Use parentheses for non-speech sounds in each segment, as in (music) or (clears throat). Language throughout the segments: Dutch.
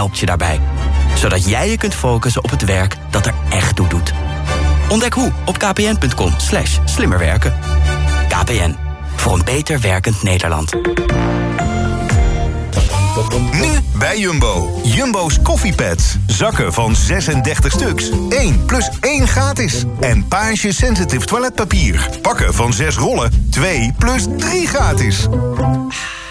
helpt je daarbij. Zodat jij je kunt focussen op het werk dat er echt toe doet. Ontdek hoe op kpn.com slash slimmerwerken. KPN, voor een beter werkend Nederland. Nu bij Jumbo. Jumbo's koffiepads. Zakken van 36 stuks. 1 plus 1 gratis. En Page Sensitive toiletpapier. Pakken van 6 rollen. 2 plus 3 gratis.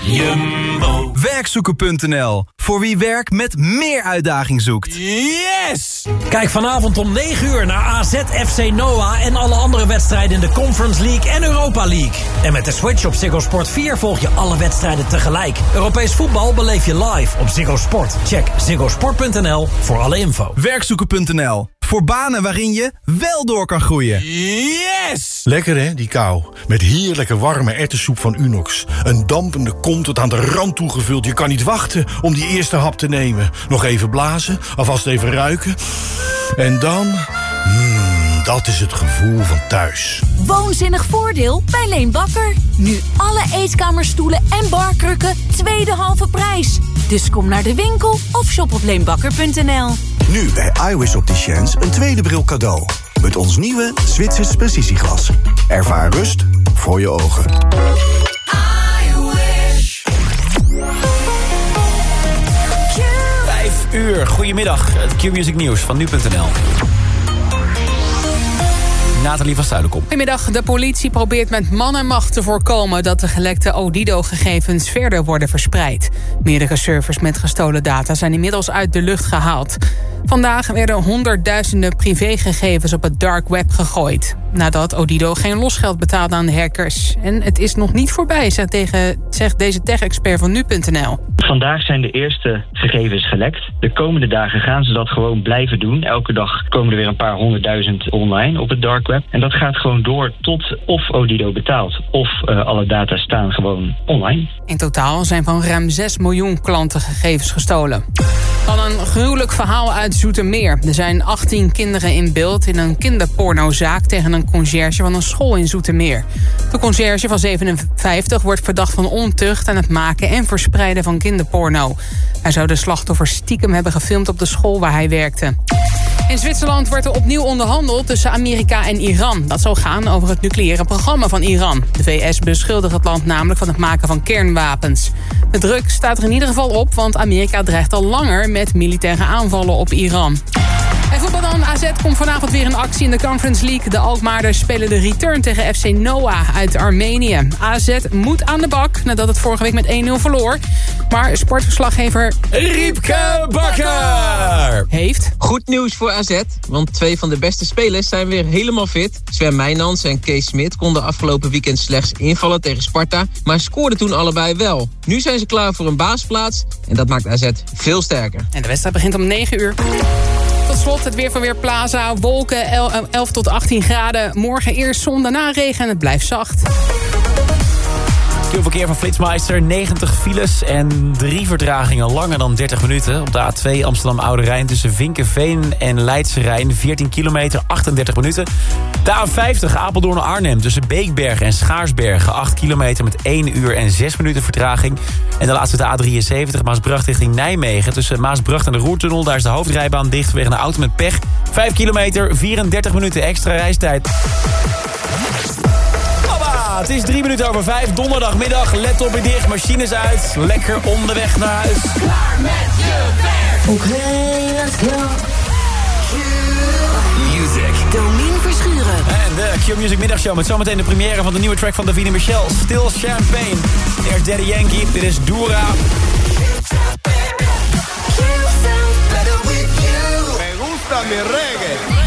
Jumbo. Werkzoeken.nl. Voor wie werk met meer uitdaging zoekt. Yes! Kijk vanavond om 9 uur naar AZ FC Noah... en alle andere wedstrijden in de Conference League en Europa League. En met de Switch op Ziggo Sport 4 volg je alle wedstrijden tegelijk. Europees voetbal beleef je live op Ziggo Sport. Check ziggosport.nl voor alle info. Werkzoeken.nl. Voor banen waarin je wel door kan groeien. Yes! Lekker hè, die kou. Met heerlijke warme ertessoep van Unox. Een dampende kom tot aan de rand toegevuld. Je kan niet wachten om die eerste hap te nemen. Nog even blazen, alvast even ruiken. En dan... Mmm, dat is het gevoel van thuis. Woonzinnig voordeel bij Leen Bakker. Nu alle eetkamerstoelen en barkrukken tweede halve prijs. Dus kom naar de winkel of shop op leenbakker.nl. Nu bij iWis Opticians een tweede bril cadeau. Met ons nieuwe Zwitsers precisieglas. Ervaar rust voor je ogen. Uur, goedemiddag. Het Q-Music Nieuws van nu.nl. Nathalie van Zuilenkom. Goedemiddag. De politie probeert met man en macht te voorkomen... dat de gelekte Odido-gegevens verder worden verspreid. Meerdere servers met gestolen data zijn inmiddels uit de lucht gehaald. Vandaag werden honderdduizenden privégegevens op het dark web gegooid. Nadat Odido geen losgeld betaalde aan de hackers. En het is nog niet voorbij, zegt, tegen, zegt deze tech-expert van nu.nl. Vandaag zijn de eerste gegevens gelekt. De komende dagen gaan ze dat gewoon blijven doen. Elke dag komen er weer een paar honderdduizend online op het dark web. En dat gaat gewoon door tot of Odido betaalt... of uh, alle data staan gewoon online. In totaal zijn van ruim 6 miljoen klanten gegevens gestolen. Dan een gruwelijk verhaal uit Zoetermeer. Er zijn 18 kinderen in beeld in een kinderpornozaak... tegen een conciërge van een school in Zoetermeer. De conciërge van 57 wordt verdacht van ontucht... aan het maken en verspreiden van kinderporno. Hij zou de slachtoffers stiekem hebben gefilmd op de school waar hij werkte. In Zwitserland wordt er opnieuw onderhandeld tussen Amerika en Iran. Dat zal gaan over het nucleaire programma van Iran. De VS beschuldigt het land namelijk van het maken van kernwapens. De druk staat er in ieder geval op, want Amerika dreigt al langer met militaire aanvallen op Iran. En voetbal dan. AZ komt vanavond weer in actie in de Conference League. De Alkmaarders spelen de return tegen FC Noah uit Armenië. AZ moet aan de bak nadat het vorige week met 1-0 verloor. Maar sportverslaggever Riepke Bakker heeft... Goed nieuws voor AZ, want twee van de beste spelers zijn weer helemaal fit. Sven Meijnans en Kees Smit konden afgelopen weekend slechts invallen tegen Sparta... maar scoorden toen allebei wel. Nu zijn ze klaar voor een baasplaats en dat maakt AZ veel sterker. En de wedstrijd begint om 9 uur. Tot slot het weer van Weerplaza. Wolken 11 tot 18 graden. Morgen eerst zon, daarna regen en het blijft zacht. Verkeer van Flitsmeister, 90 files en drie vertragingen langer dan 30 minuten. Op de A2 Amsterdam Oude Rijn tussen Vinkenveen en Leidse Rijn, 14 kilometer, 38 minuten. De A50 Apeldoorn Arnhem tussen Beekberg en Schaarsbergen, 8 kilometer met 1 uur en 6 minuten vertraging. En de laatste de A73 Maasbracht richting Nijmegen tussen Maasbracht en de Roertunnel. Daar is de hoofdrijbaan dicht vanwege een auto met pech. 5 kilometer, 34 minuten extra reistijd. Het is drie minuten over vijf, donderdagmiddag. Let op je dicht, machines uit. Lekker onderweg naar huis. Klaar met je werk. Oké, okay, let's go. Music. Domien Verschuren. En de Q-Music middagshow met zometeen de première van de nieuwe track van Davina Michel. Still Champagne. Eerst Daddy Yankee, dit is Dura. Me gusta mi reggae.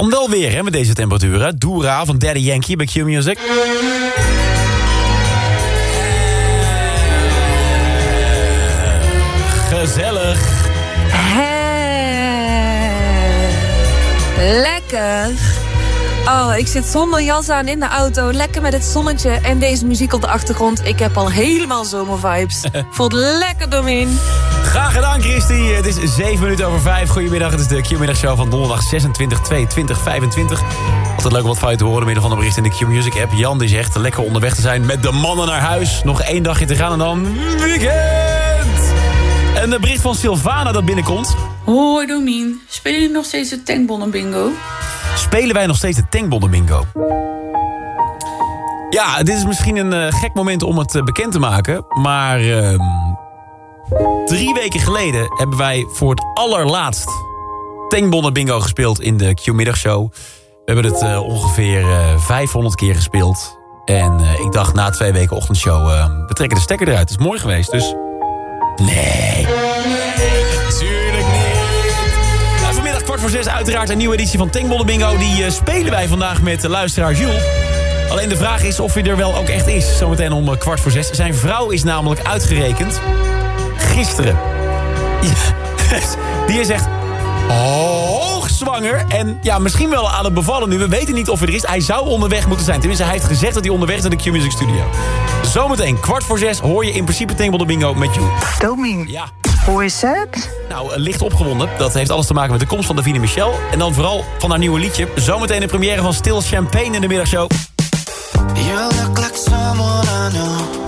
Kan wel weer hè, met deze temperaturen. Doera van Daddy Yankee bij Q Music. Gezellig. Lekker. Oh, ik zit zonder jas aan in de auto. Lekker met het zonnetje en deze muziek op de achtergrond. Ik heb al helemaal zomervibes. (laughs) Voelt lekker doorheen. Graag gedaan, Christy. Het is 7 minuten over 5. Goedemiddag, het is de Q-middagshow van donderdag 26, 22, 25. Altijd leuk om wat van je te horen door middel van de bericht in de Q-Music app. Jan die zegt lekker onderweg te zijn met de mannen naar huis. Nog één dagje te gaan en dan weekend. En de bericht van Sylvana dat binnenkomt. Hoi Domien, spelen jullie nog steeds de tankbonnen bingo? Spelen wij nog steeds de tankbonnen bingo? Ja, dit is misschien een eh, gek moment om het eh, bekend te maken. Maar ehm, drie weken geleden hebben wij voor het allerlaatst tankbonnen bingo gespeeld in de Q-middagshow. We hebben het eh, ongeveer eh, 500 keer gespeeld. En eh, ik dacht na twee weken ochtendshow, eh, we trekken de stekker eruit. Het is mooi geweest, dus... Nee. Natuurlijk niet. Nou, vanmiddag kwart voor zes uiteraard een nieuwe editie van Tankbollen Bingo. Die eh, spelen wij vandaag met de luisteraar Jules. Alleen de vraag is of hij er wel ook echt is. Zometeen om eh, kwart voor zes. Zijn vrouw is namelijk uitgerekend gisteren. Ja, die is echt hoogzwanger. En ja, misschien wel aan het bevallen nu. We weten niet of hij er is. Hij zou onderweg moeten zijn. Tenminste, hij heeft gezegd dat hij onderweg is naar de Q-Music Studio. Zometeen, kwart voor zes, hoor je in principe Tangle Bingo met you. Domien, Ja. hoe is het? Nou, eh, licht opgewonden. Dat heeft alles te maken met de komst van Davine Michel. En dan vooral van haar nieuwe liedje. Zometeen de première van Stil Champagne in de middagshow. You look like someone I know.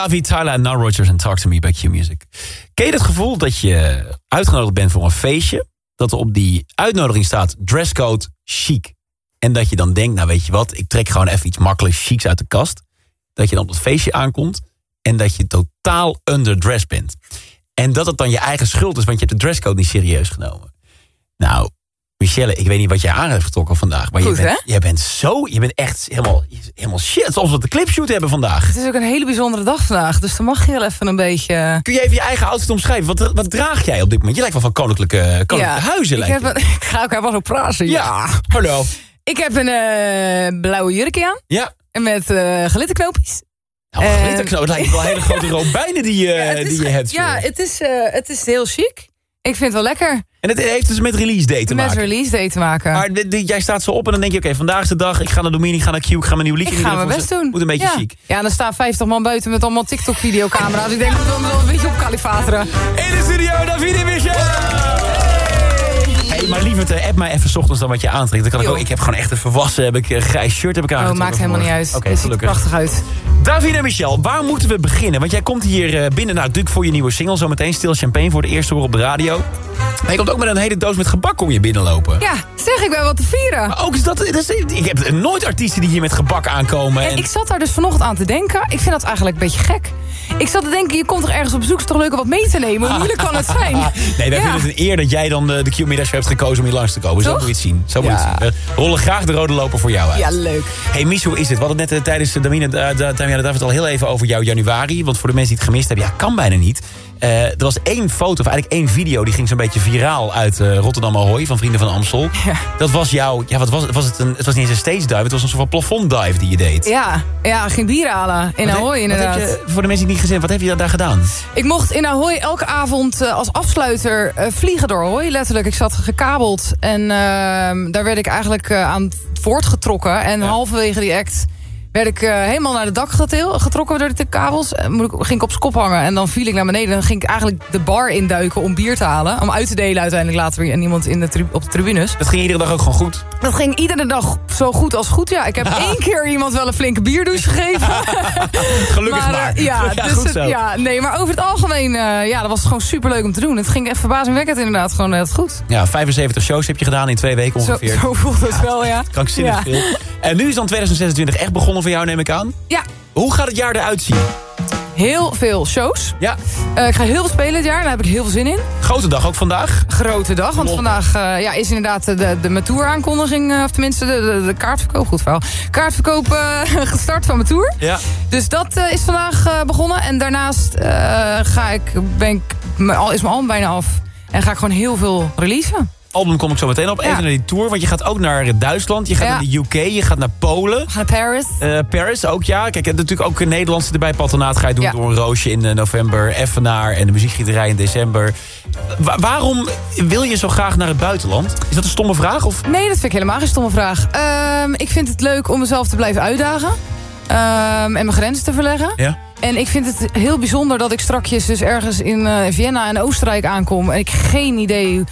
David, Tyler en Now Rogers en Talk To Me bij Q-Music. Ken je het gevoel dat je uitgenodigd bent voor een feestje... dat er op die uitnodiging staat dresscode chic. En dat je dan denkt, nou weet je wat... ik trek gewoon even iets makkelijk chics uit de kast. Dat je dan op het feestje aankomt... en dat je totaal underdressed bent. En dat het dan je eigen schuld is... want je hebt de dresscode niet serieus genomen. Nou, Michelle, ik weet niet wat jij aan hebt getrokken vandaag... maar Goed, je, bent, je bent zo... je bent echt helemaal, helemaal shit... alsof we de clipshoot hebben vandaag. Het is ook een hele bijzondere dag vandaag, dus dan mag je wel even een beetje... Kun je even je eigen outfit omschrijven? Wat, wat draag jij op dit moment? Je lijkt wel van koninklijke, koninklijke huizen. ik, lijkt heb een, (laughs) ik ga ook even zo praten. Ja. Hallo. Ik heb een eh, blauwe jurkje aan. Ja. En met eh glitterknoopjes. Nou, En- glitterknoop, het lijkt wel hele grote (laughs) robijnen die, is die je hebt. Ja, het is, eh, het is heel chic. Ik vind het wel lekker. En het heeft dus met release day te Met maken. release day te maken. Maar jij staat zo op en dan denk je, oké, vandaag is de dag. Ik ga naar Domini, ik ga naar Q, ik ga mijn nieuwe liedje ik ga mijn best doen. Moet een beetje ja. chic. Ja, en er staan 50 man buiten met allemaal TikTok-videocamera's. ik denk dat we wel een beetje op kalifateren. In de studio, Davide Michel! Maar lieverd, eh, app mij even 's ochtends dan wat je aantrekt. Dan kan ik, ook, ik heb gewoon echt een volwassen, heb ik een grijs shirt heb ik Oh, aangetrokken. maakt helemaal niet uit. Oké, het ziet er gelukkig. prachtig uit. Davide en Michel, waar moeten we beginnen? Want jij komt hier eh, binnen, nou, natuurlijk voor je nieuwe single. Zometeen stil champagne voor de eerste hoor op de radio. Maar je komt ook met een hele doos met gebak kom je binnenlopen. Ja, zeg ik ben wat te vieren. Maar ook is dat, dat is- ik heb nooit artiesten die hier met gebak aankomen. En ik zat daar dus vanochtend aan te denken. Ik vind dat eigenlijk een beetje gek. Ik zat te denken, je komt toch ergens op bezoek, is toch leuk om wat mee te nemen? Hoe moeilijk kan het zijn? (laughs) Nee, wij Ja. vinden het een eer dat jij dan de, de Q-middagshow hebt gekozen om hier langs te komen. Zo moet je het zien. Zo moet je het zien. We rollen graag de rode loper voor jou uit. Ja, leuk. Hey Mies, hoe is het? We hadden het net eh, tijdens de Damina uh, Damiana David al heel even over jouw januari. Want voor de mensen die het gemist hebben, ja, kan bijna niet. Eh, er was één foto, of eigenlijk één video, die ging zo'n beetje viraal uit eh, Rotterdam Ahoy van Vrienden van Amstel. (laughs) Dat was jouw, ja, wat was, het? was het? Een, het was niet eens een stage dive, het was een soort van plafond dive die je deed. Ja, ja, ging bier halen in Wat Ahoy inderdaad. Wat heb je, voor de mensen die het niet gezien, wat heb je daar gedaan? Ik mocht in Ahoy elke avond eh, als afsluiter vliegen door Ahoy. Letterlijk, ik zat gekabeld. En ehm, daar werd ik eigenlijk aan voortgetrokken. En halverwege die act werd ik eh, helemaal naar de dak getrokken door de kabels. Ik- ging ik op zijn kop hangen en dan viel ik naar beneden. En dan ging ik eigenlijk de bar induiken om bier te halen. Om uit te delen uiteindelijk later weer aan iemand in de op de tribunes. Dat ging iedere dag ook gewoon goed. Dat ging iedere dag zo goed als goed, ja. Ik heb (laughs) één keer iemand wel een flinke bierdouche gegeven. (laughs) Gelukkig maar. maar. eh, ja, Ja, dus goed het- zo. ja, nee, maar over het algemeen, eh, ja, dat was gewoon superleuk om te doen. Het ging echt verbazingwekkend inderdaad, gewoon heel goed. Ja, 75 shows heb je gedaan in twee weken Zo, ongeveer. zo voelt het wel, ja. Krankzinnig Ja. veel. En nu is dan 2026 echt begonnen voor jou, neem ik aan. Ja. Hoe gaat het jaar eruit zien? Heel veel shows. Ja. Eh, ik ga heel veel spelen dit jaar, daar heb ik heel veel zin in. Grote dag ook vandaag. Grote dag, want vandaag eh, ja, is inderdaad de, de, de mijn tour aankondiging, eh, of tenminste de, de, de kaartverkoop, goed verhaal. Kaartverkoop (laughs) gestart van mijn tour. Ja. Dus dat is vandaag begonnen. En daarnaast ga ik, ben ik, al is mijn album bijna af. En ga ik gewoon heel veel releasen. Album kom ik zo meteen op. Even Ja. naar die tour, want je gaat ook naar Duitsland. Je gaat Ja. naar de UK, je gaat naar Polen. We gaan naar Paris. Eh, Paris ook, ja. Kijk, en natuurlijk ook een Nederlandse erbij. Patronaat ga je doen Ja. door een roosje in eh, november. Effenaar en de muziekgieterij in december. Wa- waarom wil je zo graag naar het buitenland? Is dat een stomme vraag? Of? Nee, dat vind ik helemaal geen stomme vraag. Ehm, ik vind het leuk om mezelf te blijven uitdagen. Ehm, en mijn grenzen te verleggen. Ja. En ik vind het heel bijzonder dat ik strakjes dus ergens in eh, Vienna en Oostenrijk aankom. En ik geen idee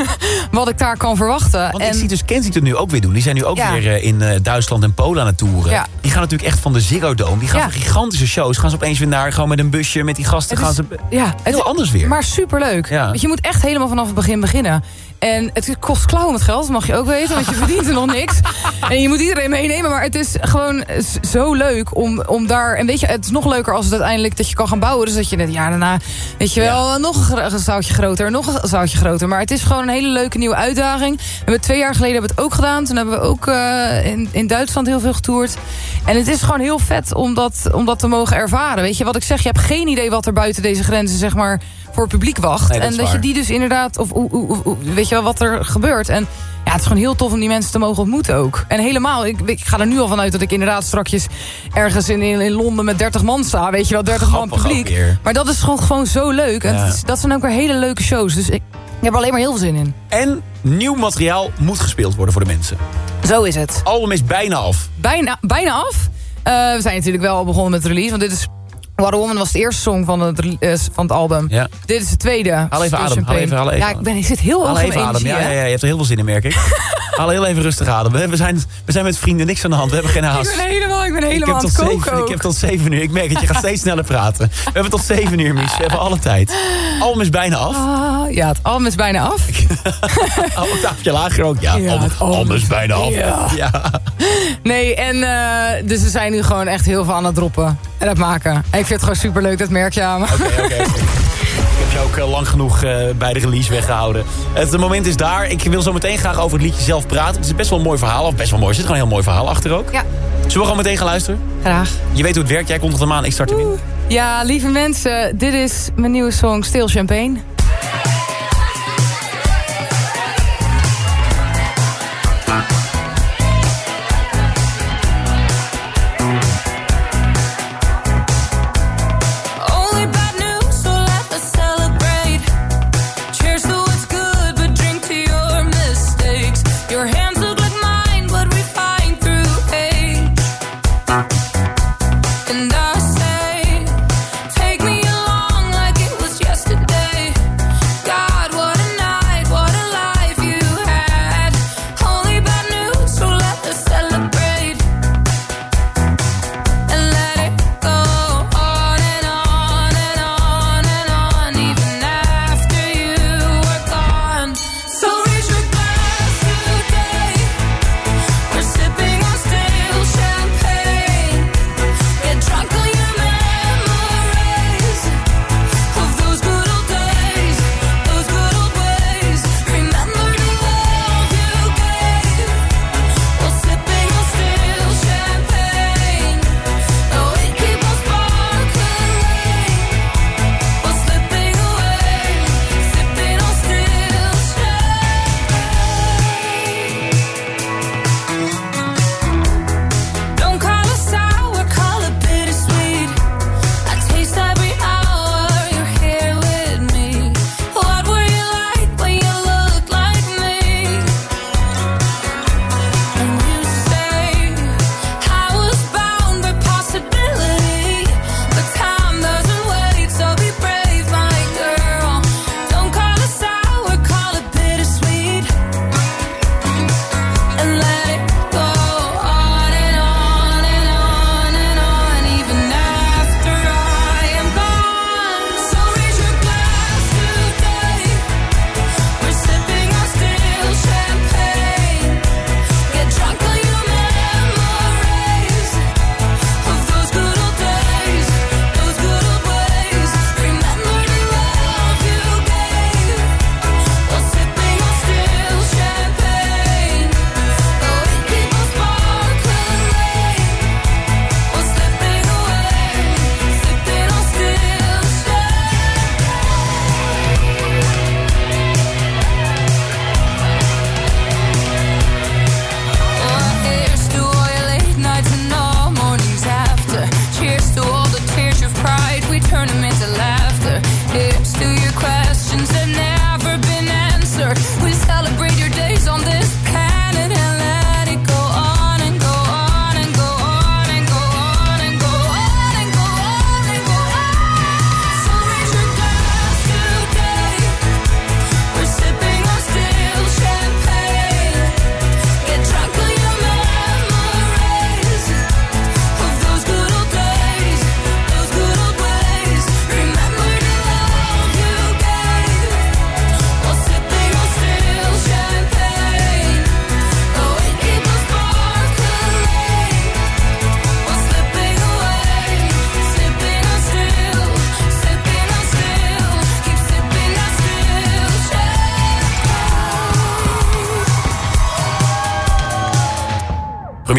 (laughs) wat ik daar kan verwachten. Want en ik zie dus Kensington nu ook weer doen. Die zijn nu ook Ja. weer eh, in eh, Duitsland en Polen aan het toeren. Ja. Die gaan natuurlijk echt van de Ziggo Dome. Die gaan Ja. gigantische shows. Gaan ze opeens weer naar, gewoon met een busje, met die gasten. Het gaan is- ze ja, heel anders weer. Maar superleuk. Want je moet echt helemaal vanaf het begin beginnen. En het kost klauwen met geld, mag je ook weten. Want je (laughs) verdient er nog niks. En je moet iedereen meenemen. Maar het is gewoon zo leuk om, om daar... En weet je, het is nog leuker als het uiteindelijk dat je kan gaan bouwen. Dus dat je het jaar daarna, weet je wel, nog een zoutje groter. Nog een zoutje groter. Maar het is gewoon een hele leuke nieuwe uitdaging. We hebben twee jaar geleden hebben we het ook gedaan. Toen hebben we ook eh, in, in Duitsland heel veel getoerd. En het is gewoon heel vet om dat, om dat te mogen ervaren. Weet je, wat ik zeg, je hebt geen idee wat er buiten deze grenzen, zeg maar, voor publiek wacht. Nee, dat en dat je die dus inderdaad, of hoe- weet je wel, wat er gebeurt. En ja, het is gewoon heel tof om die mensen te mogen ontmoeten ook. En helemaal, ik, ik ga er nu al vanuit dat ik inderdaad strakjes ergens in, in, in Londen met 30 man sta. Weet je wel, 30 man Grappig publiek. Maar dat is gewoon, gewoon zo leuk. En Ja. het is- dat zijn ook weer hele leuke shows. Dus ik, ik heb er alleen maar heel veel zin in. En nieuw materiaal moet gespeeld worden voor de mensen. Zo is het. Album is bijna af. bijna, bijna af. Eh, we zijn natuurlijk wel al begonnen met de release. Want dit is... What a Woman was de eerste song van het, eh, van het album. Ja. Dit is de tweede. Haal even adem, haal even, haal even Ja, ik, ben, ik zit heel even adem. Ja, ja, ja, je hebt er heel veel zin in, merk ik. (laughs) Haal heel even rustig adem. We, we zijn, we zijn met vrienden, niks aan de hand. We hebben geen haast. Ik ben helemaal, ik ben Ik helemaal heb, aan tot zeven, ik heb tot zeven uur. Ik merk dat je gaat steeds sneller praten. We hebben tot zeven uur, Mies. We hebben alle tijd. Album is bijna af. Ah, ja, het album is bijna af. (laughs) Oh, octaafje lager ook. Ja, Ja, album, is bijna af. Ja. Nee, en eh, dus we zijn nu gewoon echt heel veel aan het droppen. En het maken. En ik vind het gewoon superleuk, dat merk je aan me. Oké, oké. Ik heb je ook eh, lang genoeg eh, bij de release weggehouden. Het moment is daar. Ik wil zo meteen graag over het liedje zelf praten. Het is best wel een mooi verhaal. Of best wel mooi. Er zit gewoon een heel mooi verhaal achter ook. Ja. Zullen we gewoon meteen gaan luisteren? Graag. Je weet hoe het werkt. Jij kondigt hem aan. Ik start hem in. Ja, lieve mensen, dit is mijn nieuwe song Stil Champagne.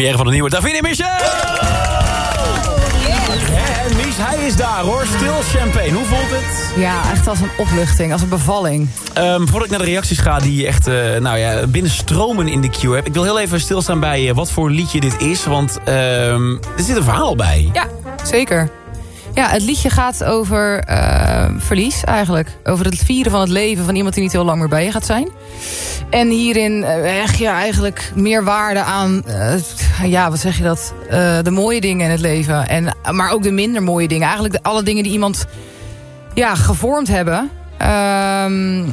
Première van de nieuwe Davine Michel! En Mies, hij is daar hoor. Stil champagne. Hoe voelt het? Ja, echt als een opluchting, als een bevalling. Ehm, voordat ik naar de reacties ga die echt eh, nou ja, binnenstromen in de queue heb... ik wil heel even stilstaan bij eh, wat voor liedje dit is. Want ehm, er zit een verhaal bij. Ja, zeker. Ja, het liedje gaat over eh, verlies eigenlijk. Over het vieren van het leven van iemand die niet heel lang meer bij je gaat zijn. En hierin eh, hecht je eigenlijk meer waarde aan, eh, ja, wat zeg je dat? De mooie dingen in het leven. En, maar ook de minder mooie dingen. Eigenlijk de, alle dingen die iemand ja, gevormd hebben. ehm,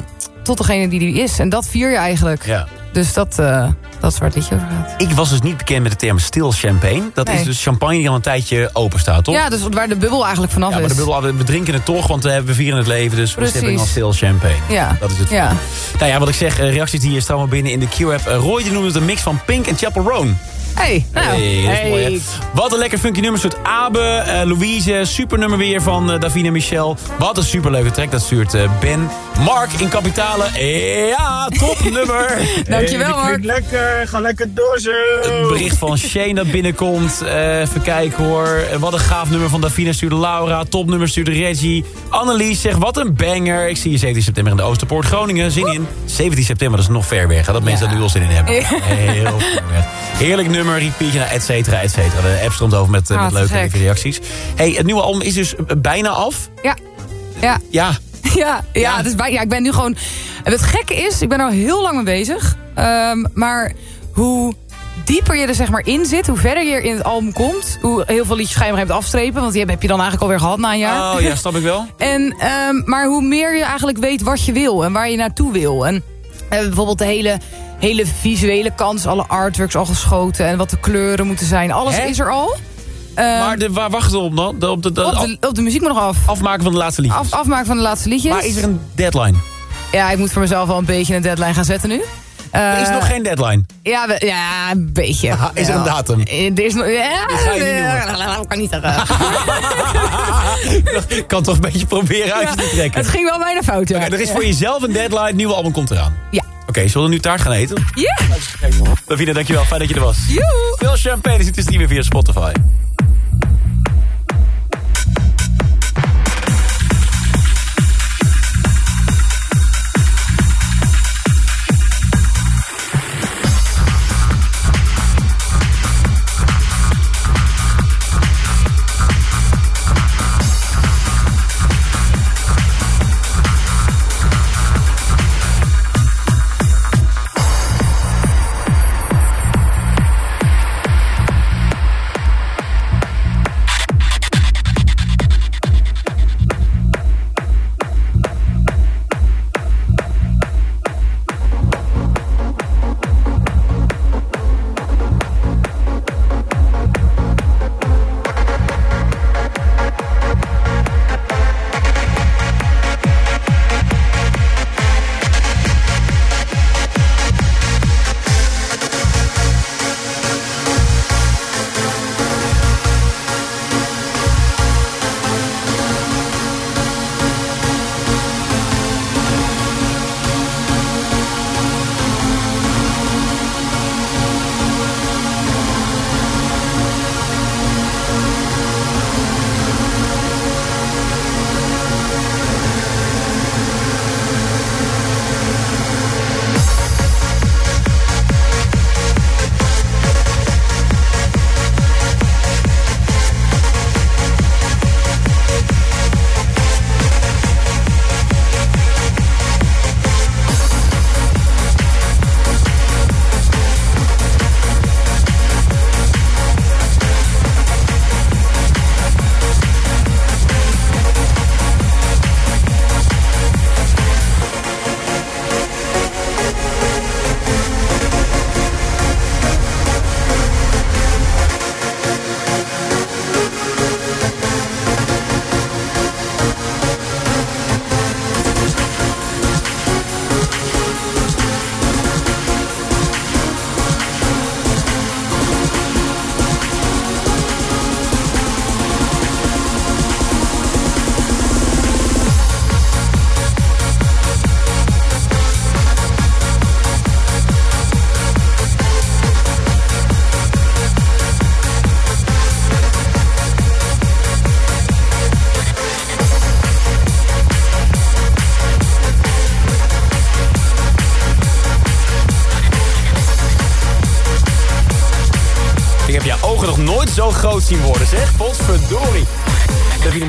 tot degene die die is. En dat vier je eigenlijk. Ja. Dus dat, eh, dat is waar het liedje over gaat. Ik was dus niet bekend met de term stil champagne. Dat Nee. is dus champagne die al een tijdje open staat, toch? Ja, dus waar de bubbel eigenlijk vanaf Ja, maar is. de bubbel, we drinken het toch, want we vieren het leven. Dus we sipping al stil champagne. Ja. Dat is het. Ja. Nou ja, wat ik zeg, eh, reacties die hier staan binnen in de Q-app. Eh, Roy die noemde het een mix van Pink en Chapel Roan. Hey, nou. Hey, dat is hey. mooi, hè? Wat een lekker funky nummer. Soort Abe, eh, Louise, supernummer weer van eh, Davina Michel. Wat een superleuke track, dat stuurt eh, Ben. Mark in kapitale. Ja, topnummer. (laughs) Dankjewel, Hey, Mark. lekker, ga lekker door zo. Het bericht van Shane dat binnenkomt. Eh, even kijken hoor. Wat een gaaf nummer van Davina stuurde Laura. Topnummer stuurde Reggie. Annelies zegt wat een banger. Ik zie je 17 september in de Oosterpoort Groningen. Zin in. 17 september, dat is nog ver weg. hè, Dat mensen daar nu al zin in hebben. Ja. Heel ver weg. Heerlijk nummer, repeatje, nou, et cetera, et cetera. De app stroomt over met, eh, Ah, met leuke gek. reacties. Hey, het nieuwe album is dus eh, bijna af. Ja. Ja. Ja, (laughs) Ja, ja, ik ben nu gewoon... Het gekke is, ik ben er al heel lang mee bezig. Ehm, maar hoe dieper je er zeg maar in zit, hoe verder je in het album komt... hoe heel veel liedjes ga je hebt afstrepen... want die heb, heb je dan eigenlijk alweer gehad na een jaar. oh ja, snap ik wel. (laughs) En, ehm, maar hoe meer je eigenlijk weet wat je wil en waar je naartoe wil. En eh, bijvoorbeeld de hele, hele visuele kant, is alle artworks al geschoten... en wat de kleuren moeten zijn, alles Hè? is er al. Ehm, Maar de, waar wachten we op dan? De, op, de, de- op, de, op de muziek moet nog af. afmaken van de laatste liedjes. Af, afmaken van de laatste liedjes. Maar is er een deadline? Ja, ik moet voor mezelf wel een beetje een deadline gaan zetten nu. Er is Eh, nog geen deadline. Ja, we- ja, een beetje. Aha, is er een datum? Eh, Er is nog... Ja, Die ga je niet eh, (laughs) kan niet zeggen. (laughs) Ik kan toch een beetje proberen uit te trekken. Het ging wel bijna fout, ja. Er is voor jezelf een deadline, het nieuwe album komt eraan. Ja. Oké, zullen we nu taart gaan eten? Ja! Davina, dankjewel. Fijn dat je er was. Joe! Veel champagne zit dus niet meer via Spotify.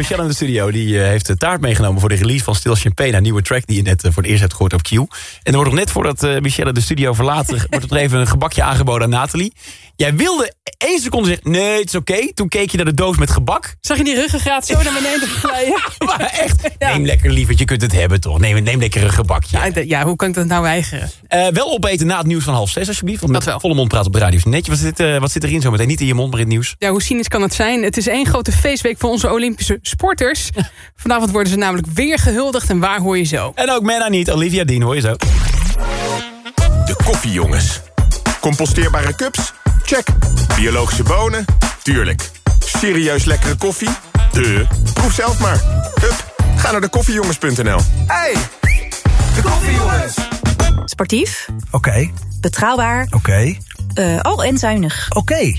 Michel in de studio die eh, heeft de taart meegenomen voor de release van Stil Champagne. Een nieuwe track die je net eh, voor het eerst hebt gehoord op Q. En er wordt nog net voordat eh Michelle de studio verlaat, er (laughs) wordt er even een gebakje aangeboden aan Nathalie. Jij wilde één seconde zeggen, nee, het is oké. Toen keek je naar de doos met gebak. Zag je die ruggengraat zo naar beneden (laughs) glijden? Maar echt, (laughs) nee, Neem lekker lieverd, je kunt het hebben toch. Neem, neem lekker een gebakje. Ja, ja, hoe kan ik dat nou weigeren? Wel opeten na het nieuws van half zes, alsjeblieft. Want met volle mond praten op de radio is netje. Wat zit, wat zit erin zometeen? Niet in je mond, maar in het nieuws. Ja, hoe cynisch kan het zijn? Het is één grote feestweek voor onze Olympische sporters. (laughs) Vanavond worden ze namelijk weer gehuldigd en waar hoor je zo? En ook Menna niet, Olivia Dean hoor je zo. De koffiejongens. Composteerbare cups? Check. Biologische bonen? Tuurlijk. Serieus lekkere koffie? De. Proef zelf maar. Hup, ga naar de koffiejongens.nl. Hey, de koffiejongens. Sportief, Oké, betrouwbaar, oké, eh, oh en zuinig. oké.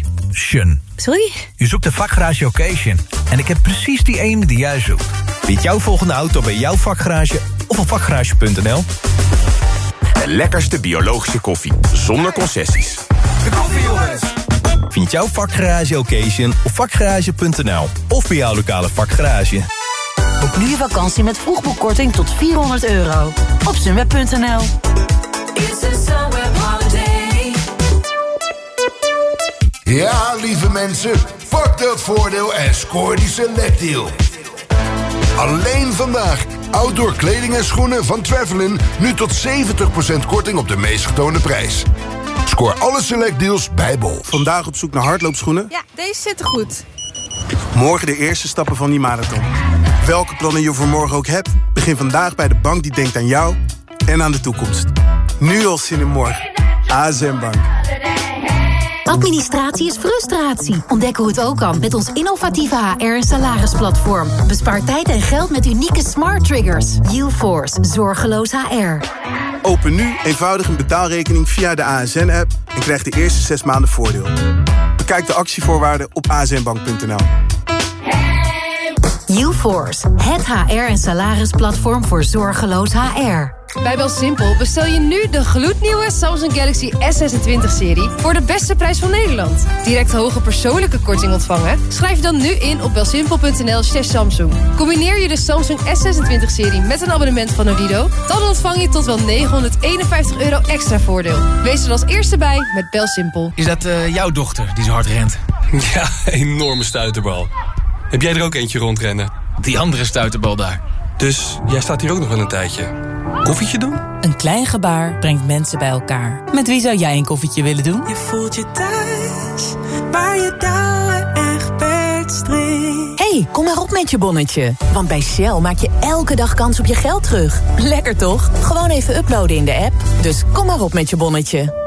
Sorry? Je zoekt een vakgarage occasion. En ik heb precies die ene die jij zoekt. Vind jouw volgende auto bij jouw vakgarage of op vakgarage.nl. De lekkerste biologische koffie. Zonder concessies. De koffiejongens. Vind jouw vakgarage occasion op vakgarage.nl. Of bij jouw lokale vakgarage. Boek nu je vakantie met vroegboekkorting tot 400 euro. Op sunweb.nl Ja, lieve mensen, pak dat voordeel en scoor die selectdeal. Alleen vandaag. Outdoor kleding en schoenen van Travelin. Nu tot 70% korting op de meest getoonde prijs. Scoor alle selectdeals bij Bol. Vandaag op zoek naar hardloopschoenen? Ja, deze zitten goed. Morgen de eerste stappen van die marathon. Welke plannen je voor morgen ook hebt, begin vandaag bij de bank die denkt aan jou en aan de toekomst. Nu al zin in morgen. ASM Bank. Administratie is frustratie. Ontdek hoe het ook kan met ons innovatieve HR- en salarisplatform. Bespaar tijd en geld met unieke smart triggers. UForce, zorgeloos HR. Open nu eenvoudig een betaalrekening via de ASN-app en krijg de eerste zes maanden voordeel. Bekijk de actievoorwaarden op asnbank.nl. UForce, het HR- en salarisplatform voor zorgeloos HR. Bij BelSimpel bestel je nu de gloednieuwe Samsung Galaxy S26-serie... voor de beste prijs van Nederland. Direct hoge persoonlijke korting ontvangen? Schrijf je dan nu in op belsimpel.nl slash Samsung. Combineer je de Samsung S26-serie met een abonnement van Odido... dan ontvang je tot wel 951 euro extra voordeel. Wees er als eerste bij met BelSimpel. Is dat eh, jouw dochter die zo hard rent? (laughs) Ja, enorme stuiterbal. Heb jij er ook eentje rondrennen? Die andere stuiterbal daar. Dus jij staat hier ook nog wel een tijdje. Koffietje doen? Een klein gebaar brengt mensen bij elkaar. Met wie zou jij een koffietje willen doen? Je voelt je thuis, waar je touwen echt hey, kom maar op met je bonnetje. Want bij Shell maak je elke dag kans op je geld terug. Lekker toch? Gewoon even uploaden in de app. Dus kom maar op met je bonnetje.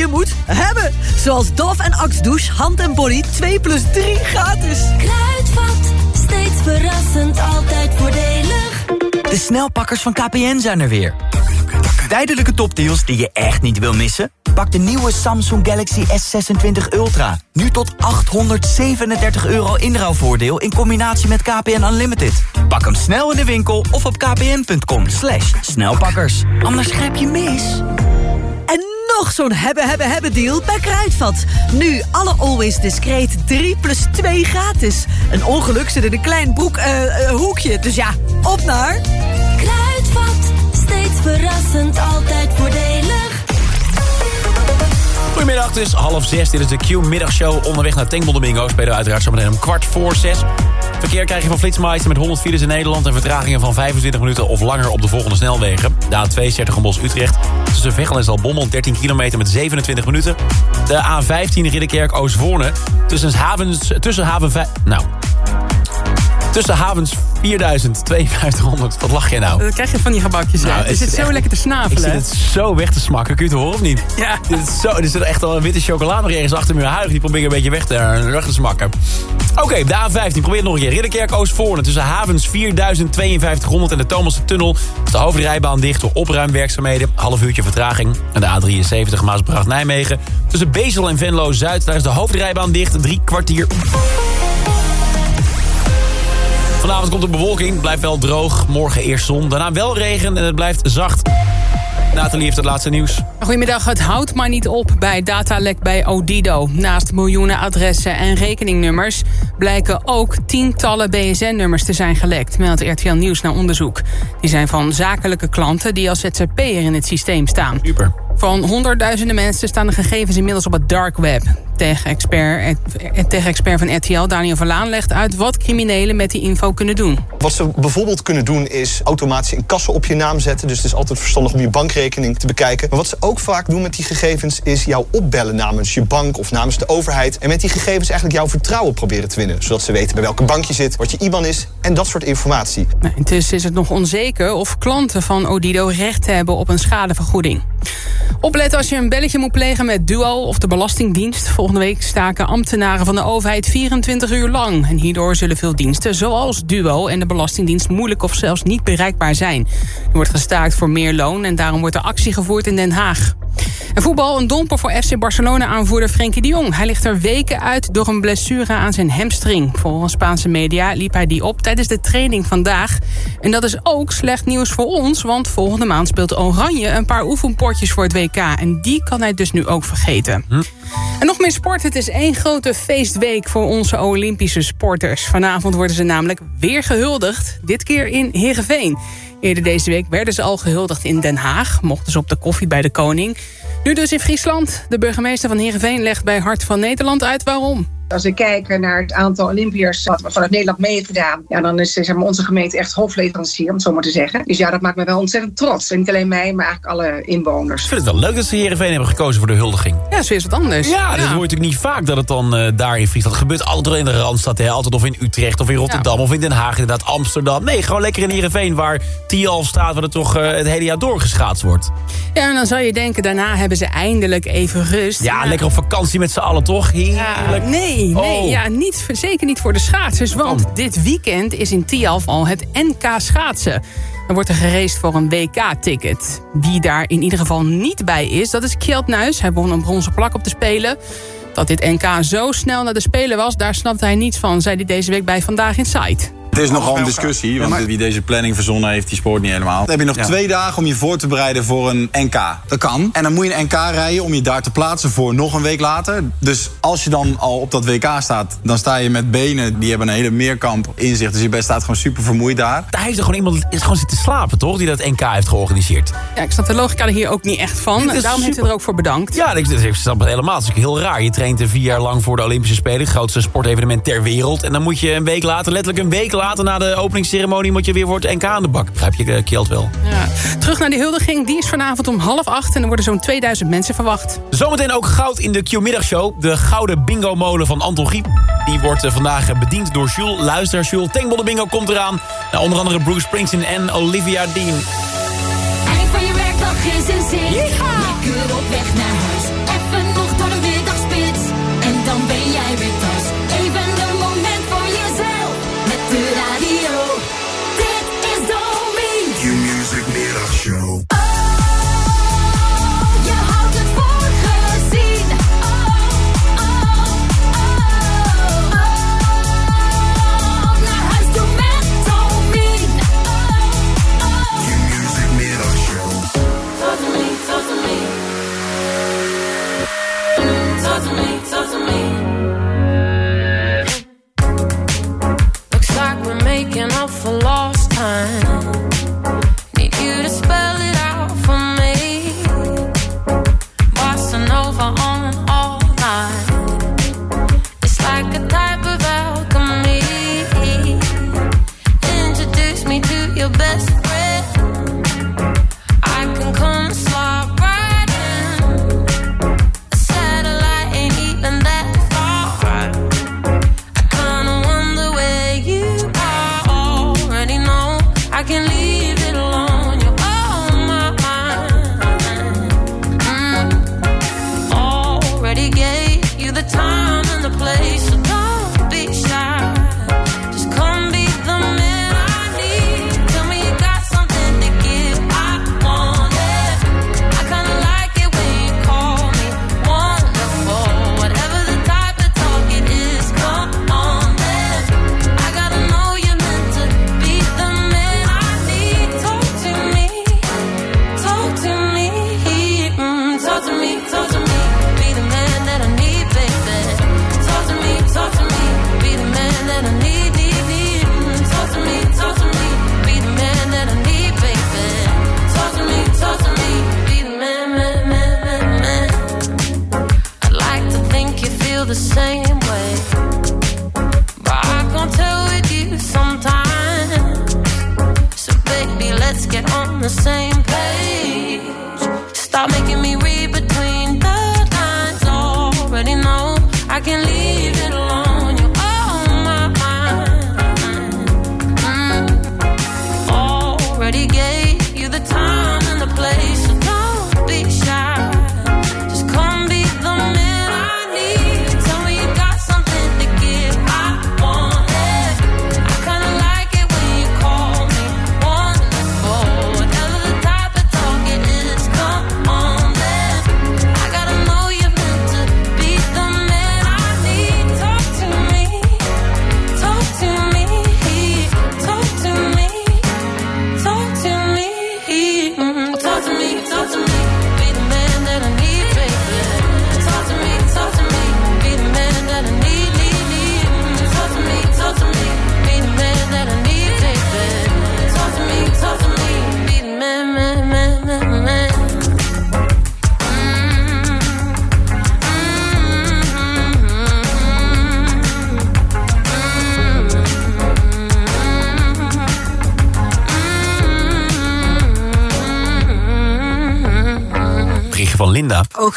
je moet hebben. Zoals Dove en Axe Douche, hand en body 2 plus 3 gratis. Kruidvat, steeds verrassend, altijd voordelig. De snelpakkers van KPN zijn er weer. Tijdelijke topdeals die je echt niet wil missen? Pak de nieuwe Samsung Galaxy S26 Ultra. Nu tot 837 euro inruilvoordeel in combinatie met KPN Unlimited. Pak hem snel in de winkel of op kpn.com slash snelpakkers. Anders grijp je mis. En nog zo'n hebben, hebben, hebben deal bij Kruidvat. Nu alle Always Discreet 3 plus 2 gratis. Een ongeluk zit in een klein broek, eh, eh, hoekje. Dus ja, op naar... Kruidvat, steeds verrassend, altijd voordelig. Goedemiddag, het is half zes. Dit is de Q-middagshow. Onderweg naar Tankbol Bingo. Spelen we uiteraard zometeen om kwart voor zes. Verkeer krijg je van Flitsmeister met 100 files in Nederland... en vertragingen van 25 minuten of langer op de volgende snelwegen. De A2 Sertogenbos-Utrecht. Tussen Veghel en Zalbommel 13 kilometer met 27 minuten. De A15 Ridderkerk-Oostvoorne. Tussen havens... Tussen haven... Nou... Tussen havens 4000, 5200. Wat lach je nou? Dat krijg je van die gebakjes. Nou, is zit het zo echt- lekker te Ik snavelen. zit hè. het zo weg te smakken. Kun je het horen of niet? Ja. Dit is zo, er zit echt al een witte chocolade nog ergens achter mijn huid. Die probeer ik een beetje weg te, weg te smakken. Oké, de A15. Probeer het nog een keer. Ridderkerk Oostvoorne. Tussen havens 4000, 5200 en de Thomassen Tunnel. Is de hoofdrijbaan dicht door opruimwerkzaamheden. Half uurtje vertraging. En de A73 Maasbracht Nijmegen. Tussen Bezel en Venlo Zuid. Daar is de hoofdrijbaan dicht. Drie kwartier. Vanavond komt de bewolking, blijft wel droog. Morgen eerst zon, daarna wel regen en het blijft zacht. Nathalie heeft het laatste nieuws. Goedemiddag, het houdt maar niet op bij datalek bij Odido. Naast miljoenen adressen en rekeningnummers... blijken ook tientallen BSN-nummers te zijn gelekt... meldt RTL Nieuws naar onderzoek. Die zijn van zakelijke klanten die als ZZP'er in het systeem staan. Super. Van honderdduizenden mensen staan de gegevens inmiddels op het dark web. Tech-expert tech van RTL, Daniel Verlaan, legt uit... wat criminelen met die info kunnen doen. Wat ze bijvoorbeeld kunnen doen is automatisch een kassa op je naam zetten. Dus het is altijd verstandig om je bankrekening te bekijken. Maar wat ze ook vaak doen met die gegevens is jou opbellen namens je bank of namens de overheid. En met die gegevens eigenlijk jouw vertrouwen proberen te winnen. Zodat ze weten bij welke bank je zit, wat je IBAN is en dat soort informatie. Nou, intussen is het nog onzeker of klanten van Odido recht hebben op een schadevergoeding. Opletten als je een belletje moet plegen met Duo of de Belastingdienst. Volgende week staken ambtenaren van de overheid 24 uur lang. En hierdoor zullen veel diensten, zoals Duo en de Belastingdienst... moeilijk of zelfs niet bereikbaar zijn. Er wordt gestaakt voor meer loon en daarom wordt er actie gevoerd in Den Haag. En voetbal, een domper voor FC Barcelona-aanvoerder Frenkie de Jong. Hij ligt er weken uit door een blessure aan zijn hamstring. Volgens Spaanse media liep hij die op tijdens de training vandaag. En dat is ook slecht nieuws voor ons... want volgende maand speelt Oranje een paar oefenpotjes voor het WK. En die kan hij dus nu ook vergeten. En nog meer sport. Het is één grote feestweek voor onze Olympische sporters. Vanavond worden ze namelijk weer gehuldigd. Dit keer in Heerenveen. Eerder deze week werden ze al gehuldigd in Den Haag. Mochten ze op de koffie bij de koning. Nu dus in Friesland. De burgemeester van Heerenveen legt bij Hart van Nederland uit waarom. Als we kijken naar het aantal Olympiërs wat we vanuit Nederland mee heeft gedaan, ja, dan is zeg maar, onze gemeente echt hoofdleverancier, om het zo maar te zeggen. Dus ja, dat maakt me wel ontzettend trots. En niet alleen mij, maar eigenlijk alle inwoners. Ik vind het wel leuk dat ze Heerenveen hebben gekozen voor de huldiging. Ja, zo is wat anders. Ja, dat hoort natuurlijk niet vaak dat het dan uh, daar in Friesland het gebeurt. Altijd in de Randstad, hè? altijd of in Utrecht of in Rotterdam of in Den Haag, inderdaad Amsterdam. Nee, gewoon lekker in Heerenveen waar Tialf staat, waar het toch uh, het hele jaar doorgeschaatst wordt. Ja, en dan zou je denken, daarna hebben ze eindelijk even rust. Ja, lekker op vakantie met z'n allen, toch? Heerlijk. Ja, nee, nee, oh. ja, niet, zeker niet voor de schaatsers. Want dit weekend is in Tialf al het NK schaatsen. Dan wordt er gereest voor een WK-ticket. Wie daar in ieder geval niet bij is, dat is Kjeld Nuis. Hij won een bronzen plak op de Spelen. Dat dit NK zo snel naar de Spelen was, daar snapte hij niets van... zei hij deze week bij Vandaag in Site. Het is nogal een discussie, want wie deze planning verzonnen heeft, die spoort niet helemaal. Dan heb je nog twee dagen om je voor te bereiden voor een NK. Dat kan. En dan moet je een NK rijden om je daar te plaatsen voor nog een week later. Dus als je dan al op dat WK staat, dan sta je met benen, die hebben een hele meerkamp in zich. Dus je best staat gewoon super vermoeid daar. Daar heeft er gewoon iemand is gewoon zitten slapen, toch? Die dat NK heeft georganiseerd. Ja, ik snap de logica er hier ook niet echt van. Daarom super... heeft hij er ook voor bedankt. Ja, ik, ik snap het helemaal. Het is heel raar. Je traint er vier jaar lang voor de Olympische Spelen. Het grootste sportevenement ter wereld. En dan moet je een week later, letterlijk een week later na de opening ceremonie moet je weer voor het NK aan de bak. Begrijp je, uh, Kjeld wel. Ja. Terug naar die huldiging. Die is vanavond om half acht. En er worden zo'n 2000 mensen verwacht. Zometeen ook goud in de Q-middagshow. De gouden bingo-molen van Anton Giep. Die wordt uh, vandaag bediend door Jules. Luister, Jules. Tankbolle bingo komt eraan. Nou, onder andere Bruce Springsteen en Olivia Dean. Eind van je werkdag is een zin. Lekker op weg naar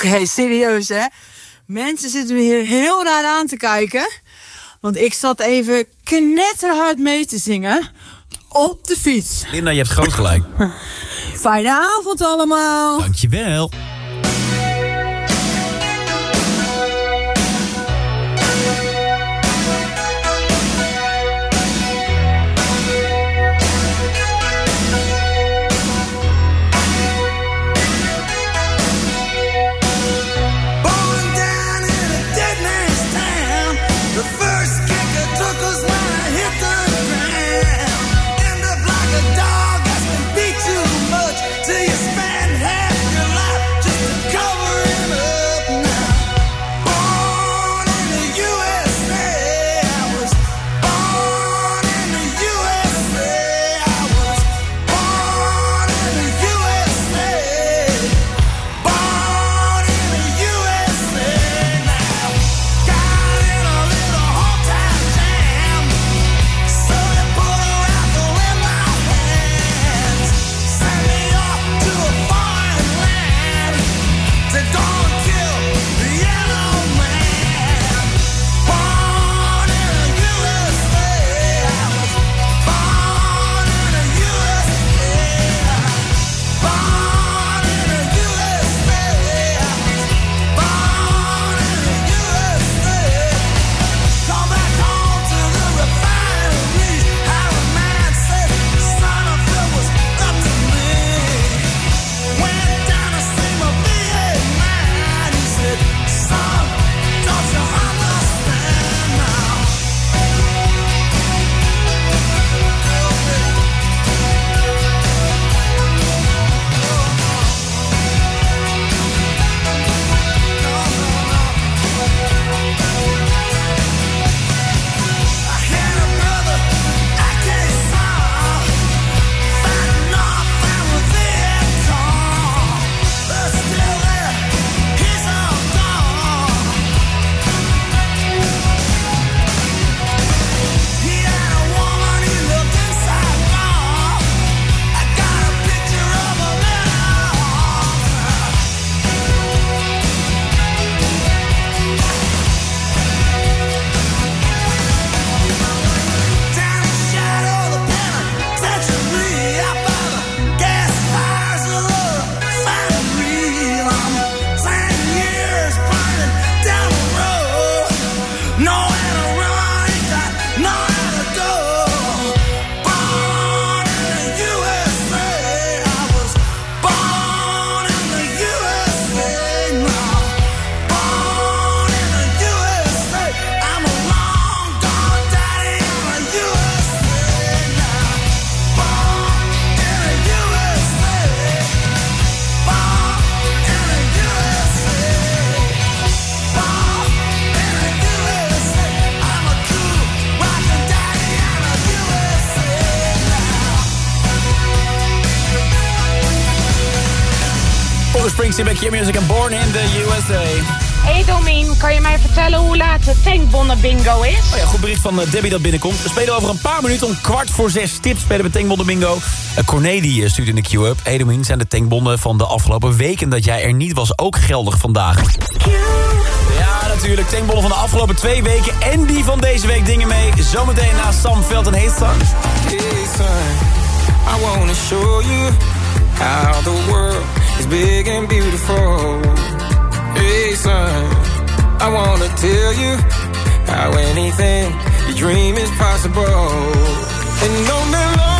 okay, serieus hè. Mensen zitten me hier heel raar aan te kijken. Want ik zat even knetterhard mee te zingen op de fiets. Linda, je hebt groot gelijk. (laughs) Fijne avond allemaal. Dankjewel. Ik hier bij Born in the USA. Hey kan je mij vertellen hoe laat de tankbonnen bingo is? Oh ja, goed bericht van eh, Debbie dat binnenkomt. We spelen over een paar minuten om kwart voor zes tips spelen we tankbonnen bingo. Eh, Corné eh, stuurt in de Q-up. Hey zijn de tankbonnen van de afgelopen weken dat jij er niet was ook geldig vandaag? Ja, natuurlijk. Tankbonnen van de afgelopen twee weken en die van deze week dingen mee. Zometeen naast Sam Veld en Heetstar. Hey son, I wanna you how the world is big and beautiful. Hey son, I wanna tell you how anything you dream is possible. And on that